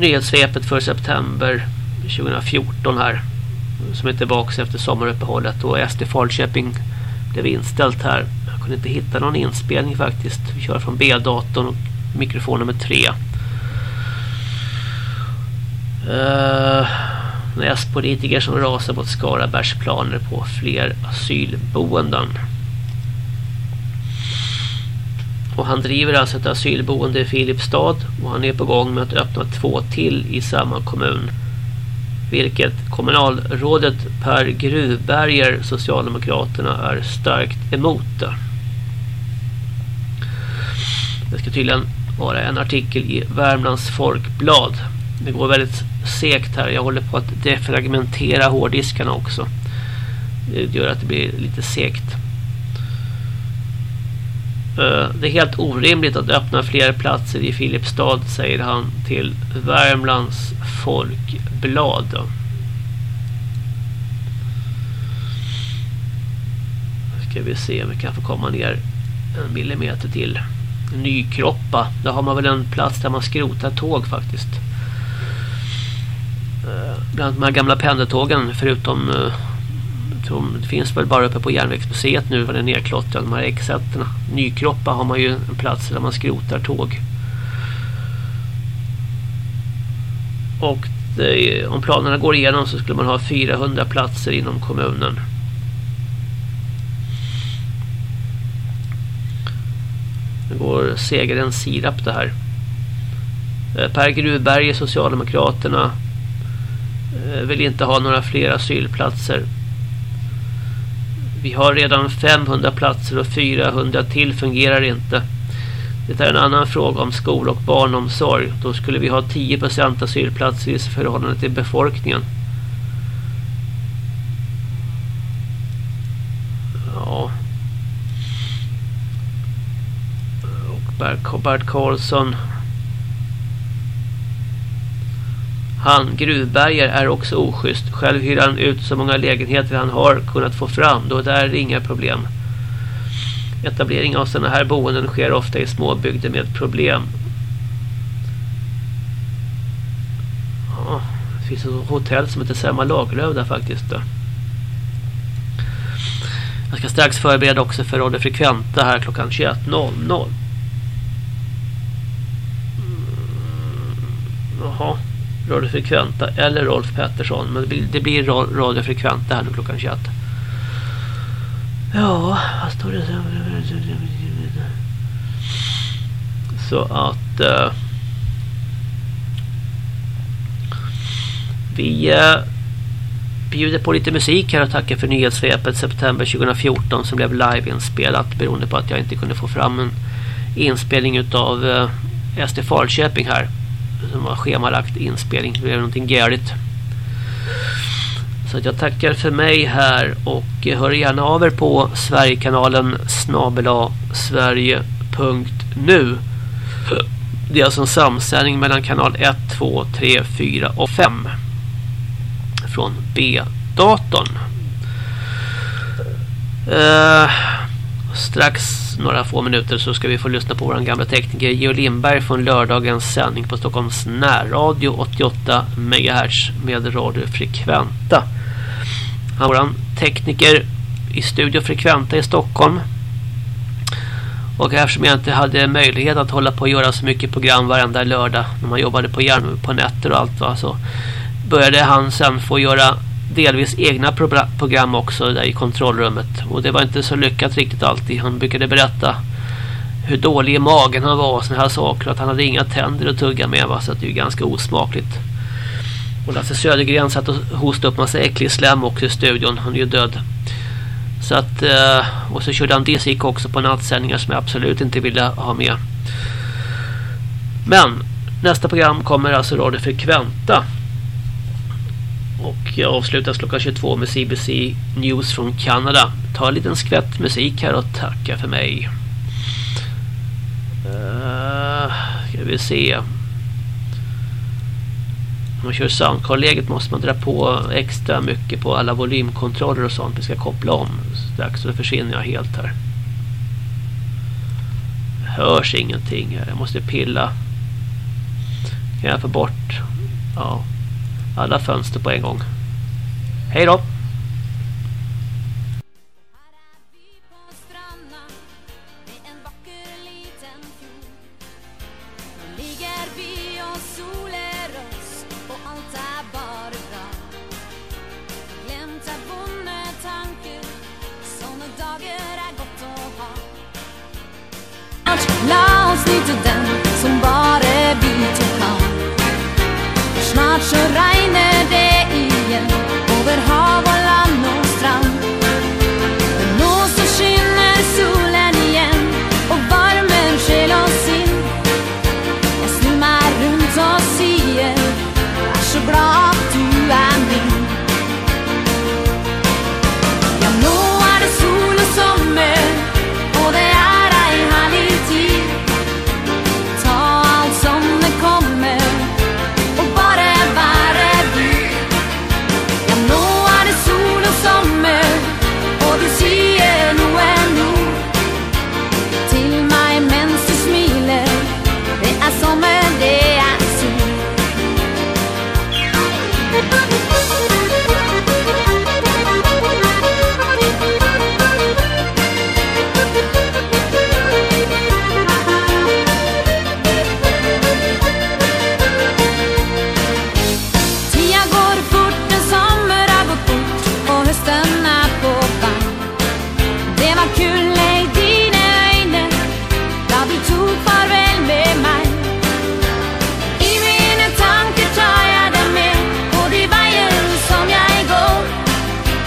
nyhetssvepet för september 2014 här. Som är tillbaka efter sommaruppehållet och SD Falköping blev inställt här. Jag kunde inte hitta någon inspelning faktiskt. Vi kör från B-datorn och mikrofon nummer tre. Eh, uh, S-politiker som rasar mot Skarabergsplaner på fler asylboenden. Och han driver alltså ett asylboende i Filipstad och han är på gång med att öppna två till i samma kommun. Vilket kommunalrådet Per Gruvberger, Socialdemokraterna, är starkt emot. Det ska tydligen vara en artikel i Värmlands Folkblad. Det går väldigt segt här. Jag håller på att defragmentera hårddiskarna också. Det gör att det blir lite segt. Eh, det är helt orimligt att öppna fler platser i Filipstad, säger han till Värmlands Folkblad. Ska vi se om vi kan få komma ner en millimeter till. Nykroppa. Där har man väl en plats där man skrotar tåg faktiskt. Eh, bland de här gamla pendeltågen förutom eh, som det finns väl bara uppe på järnvägsmuseet nu för den nedklottrade de här äggsätterna. Nykroppa har man ju en plats där man skrotar tåg. Och det, om planerna går igenom så skulle man ha 400 platser inom kommunen. Det går segern sirap det här. Eh, per Gruvberg, Socialdemokraterna eh, vill inte ha några fler asylplatser. Vi har redan 500 platser och 400 till fungerar inte. Det är en annan fråga om skol- och barnomsorg. Då skulle vi ha 10% asylplatser i förhållande till befolkningen. Ja. Och Bert Karlsson Han, Gruvberger, är också oschysst. Själv hyr han ut så många lägenheter han har kunnat få fram. Då där är det inga problem. Etablering av sådana här boenden sker ofta i småbygder med problem. Ja, det finns ett hotell som heter Selma Lagerlöf där faktiskt. Då. Jag ska strax förbereda också för Radio Frekventa här klockan 21.00. Mm, jaha. Frekventa eller Rolf Pettersson. Men det blir, det blir Radio Frekventa här nu klockan 21. Ja, vad står det? Så att... Uh, vi uh, bjuder på lite musik här och tackar för nyhetssvepet september 2014 som blev liveinspelat beroende på att jag inte kunde få fram en inspelning utav uh, eh, SD Falköping här som var schemalagt inspelning. Det blev någonting galet. Så att jag tackar för mig här och hör gärna av er på Sverigekanalen snabela sverige.nu. Det är alltså en samsändning mellan kanal 1, 2, 3, 4 och 5 från B-datorn. Uh, strax några få minuter så ska vi få lyssna på vår gamla tekniker Geo Lindberg från lördagens sändning på Stockholms närradio 88 MHz med Radio Frekventa. Han var tekniker i Studio Frekventa i Stockholm. Och eftersom jag inte hade möjlighet att hålla på och göra så mycket program varenda lördag när man jobbade på, järn, på nätter och allt va, så började han sen få göra delvis egna program också där i kontrollrummet. Och det var inte så lyckat riktigt alltid. Han brukade berätta hur dålig i magen han var och såna här saker. Att han hade inga tänder att tugga med va? så att det är ju ganska osmakligt. Och Lasse Södergren satt och hostade upp massa äcklig slem också i studion. Han är ju död. Så att, eh, och så körde han Disick också på nattsändningar som jag absolut inte ville ha med. Men nästa program kommer alltså Radio Frekventa ska jag avslutas klockan 22 med CBC News från Kanada. Ta en liten skvätt musik här och tacka för mig. Uh, ska vi se. Om man kör soundcard-läget måste man dra på extra mycket på alla volymkontroller och sånt. Vi ska koppla om strax så då försvinner jag helt här. Hörs ingenting här. Jag måste pilla. Kan jag få bort? Ja alla fönster på en gång. Hej då!